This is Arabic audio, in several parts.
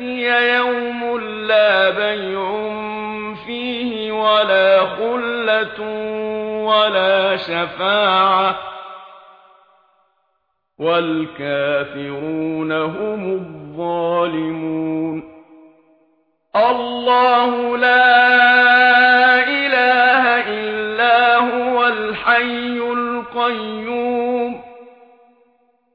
يأتي يوم لا بيع فيه ولا خلة ولا شفاعة والكافرون هم الظالمون الله لا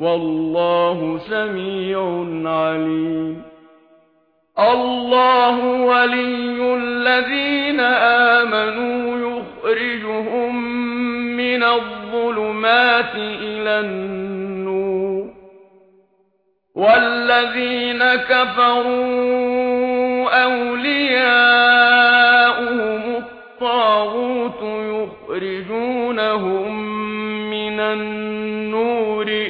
والله سميع عليم. الله ولي الذين آمنوا يخرجهم من الظلمات إلى النور. والذين كفروا أولياؤهم الطاغوت يخرجونهم من النور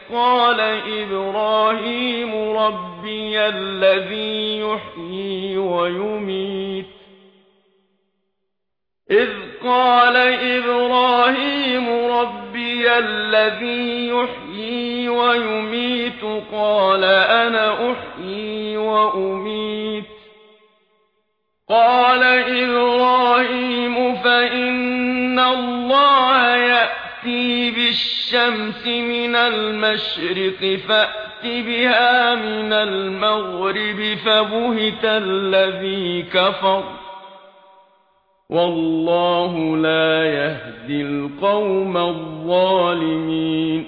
قال إبراهيم ربي الذي يحيي ويميت إذ قال إبراهيم ربي الذي يحيي ويميت قال أنا أحيي وأميت قال الشمس من المشرق فأت بها من المغرب فبهت الذي كفر والله لا يهدي القوم الظالمين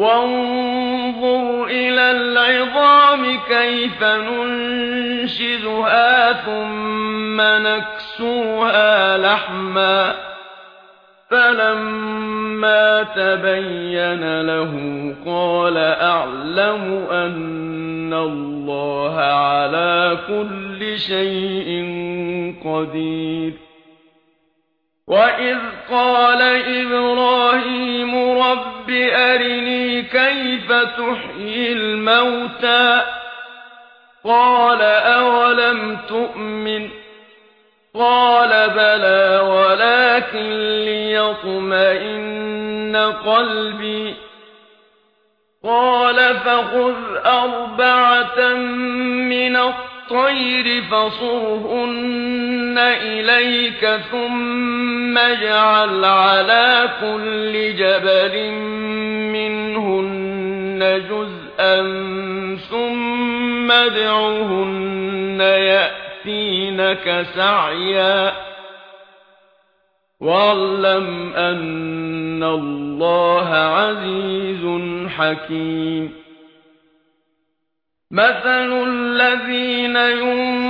وانظر إلى العظام كيف ننشذها ثم نكسوها لحما فلما تبين له قال أعلم أن الله على كل شيء قدير وإذ قال إبراهيم رب رب أرني كيف تحيي الموتى؟ قال أولم تؤمن؟ قال بلى ولكن ليطمئن قلبي. قال فخذ أربعة من الطير فصرهن. إليك ثم اجعل على كل جبل منهن جزءا ثم ادعوهن يأتينك سعيا. واعلم أن الله عزيز حكيم. مثل الذين ينفقون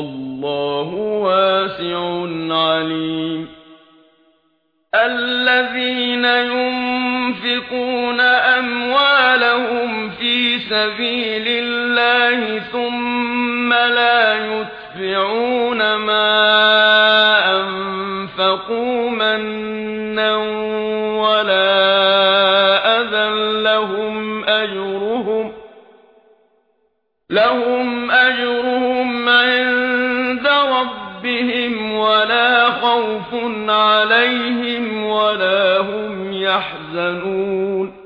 والله واسع عليم. الذين ينفقون أموالهم في سبيل الله ثم لا يتبعون ما أنفقوا منا ولا أذى لهم أجرهم لهم أجرهم عند بِهِمْ وَلَا خَوْفٌ عَلَيْهِمْ وَلَا هُمْ يَحْزَنُونَ